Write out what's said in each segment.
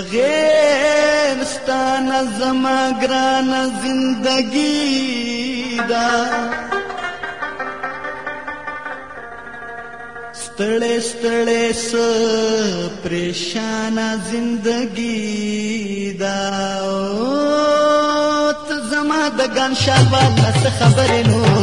بغیر ستانه زما ګرانه زندگی دا ستړې ستړې س پریشانه زندگی دا او ته زما د ګنشال والا څه خبرې نو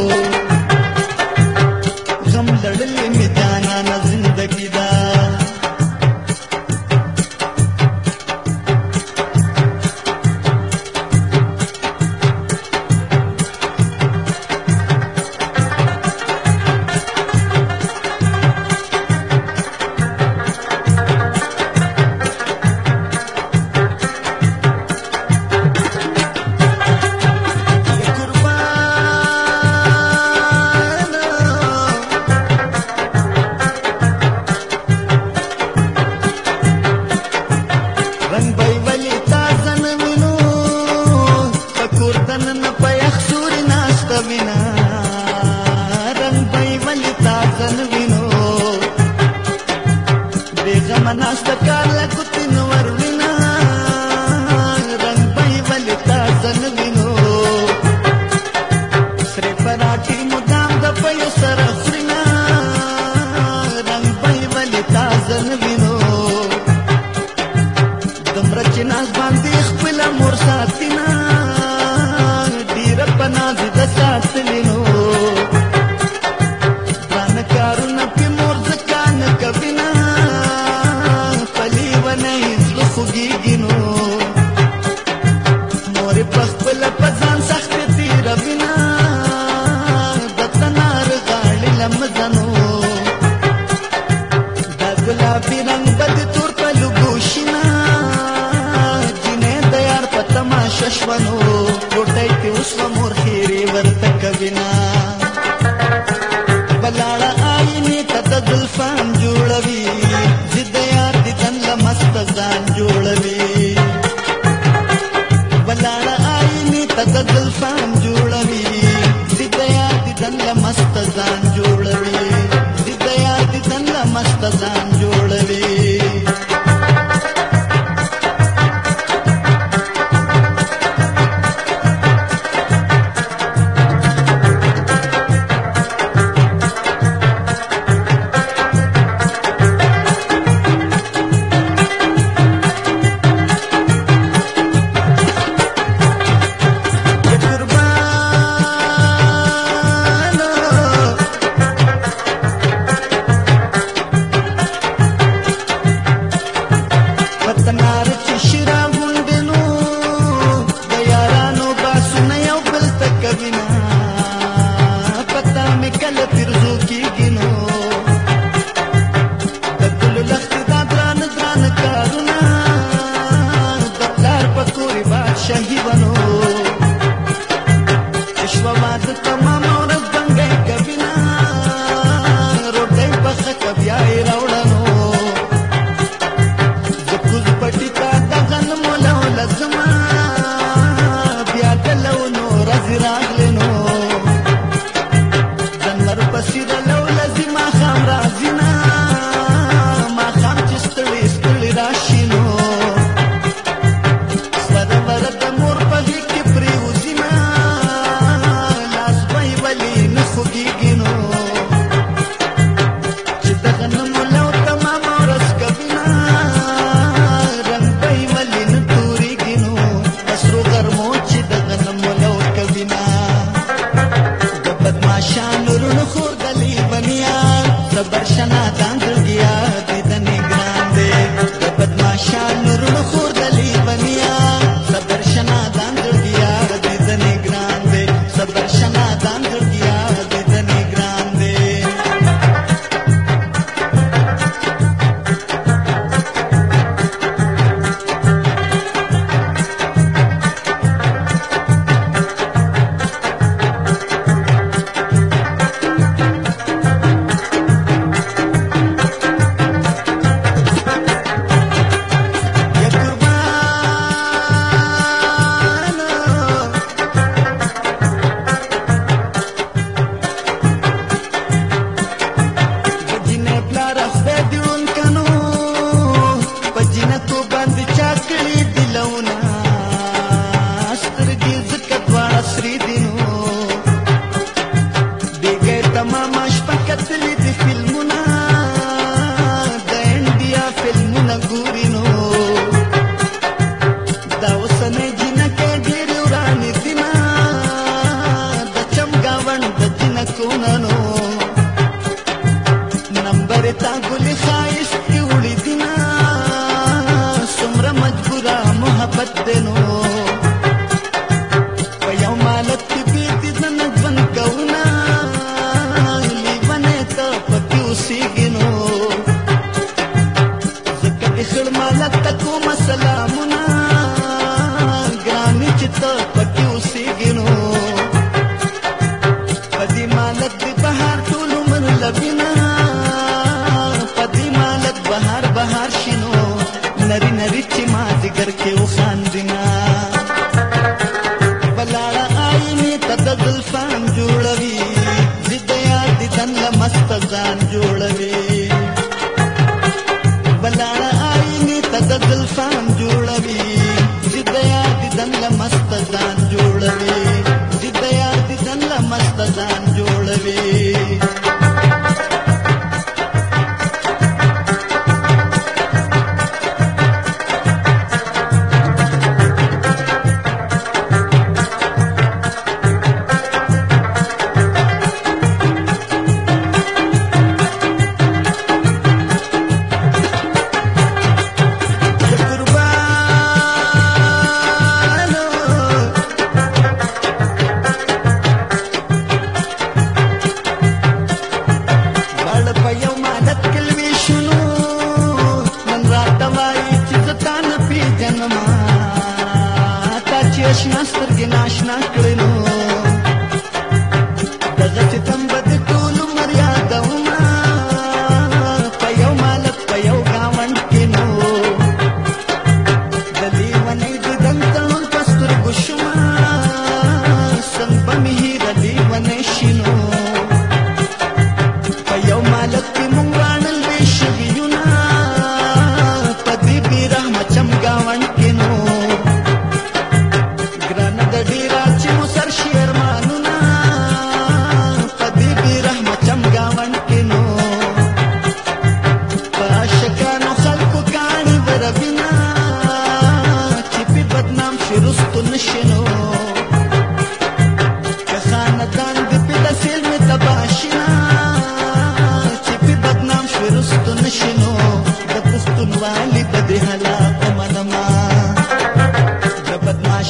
دې خپل مور ساتینا ډیر پنا دې ساتلینو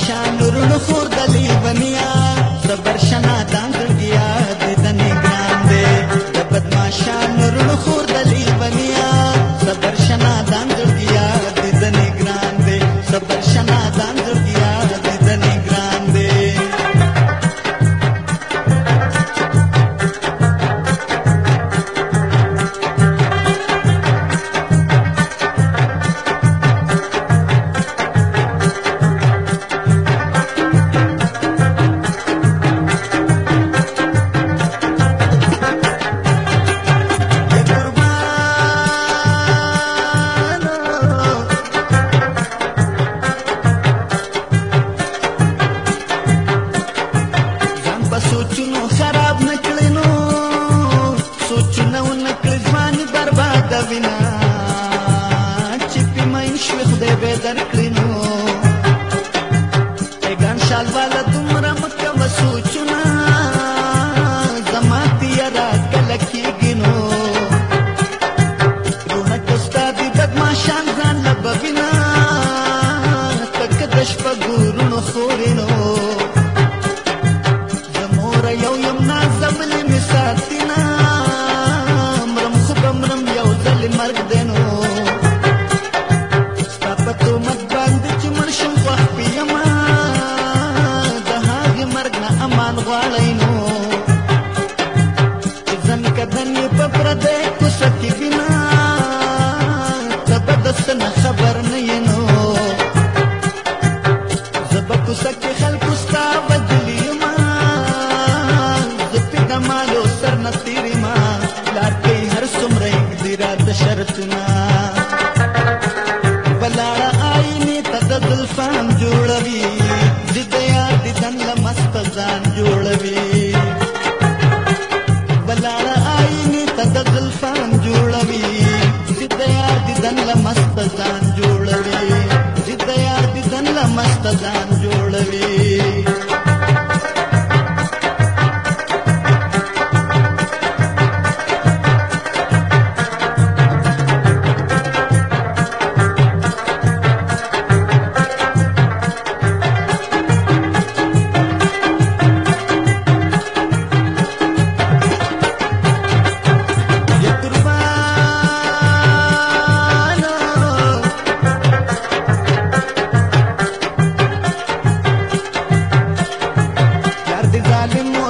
شان نور نخور پرې به درکړې نو ای ګان شالواله دومره مکه وسوچونه زما تیارا کله کېږي نو روحه که ستا د بدماشان ځان له به وینه تکه د شپه ګورونو خورې نو زه موره یو یم نازولې مې ساتي نه مرم خو به مرم یو ځلې مرګ دی شرطنا जालिमों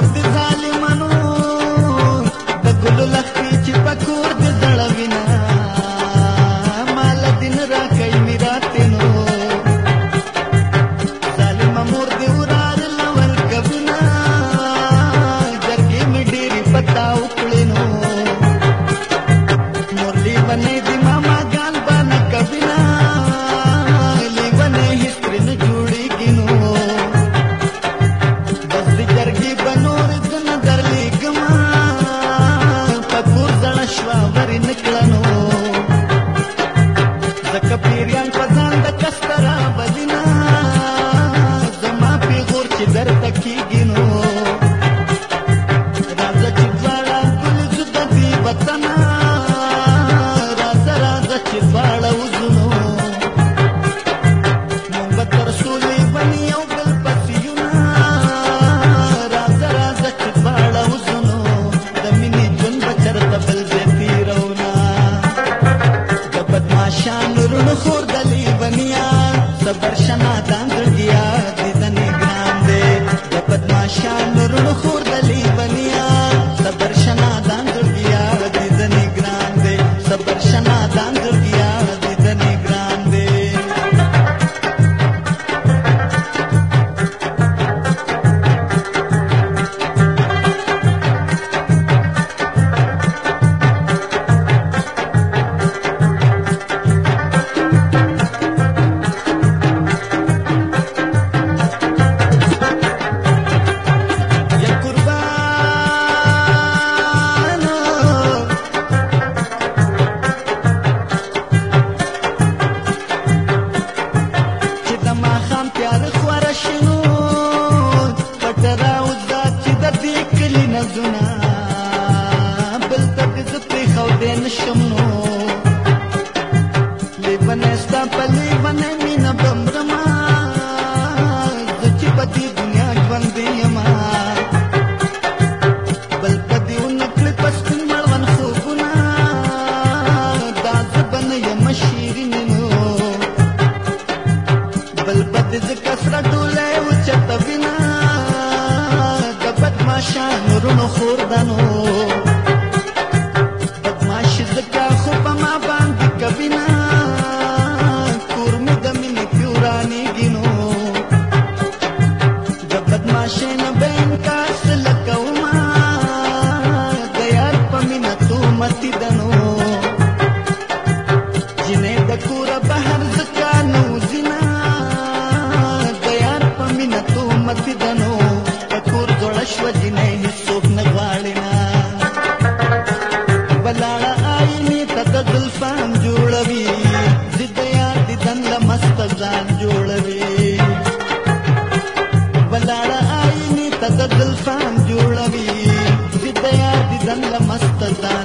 عقل فهم جوړوي ضد یاد دن لمست ځان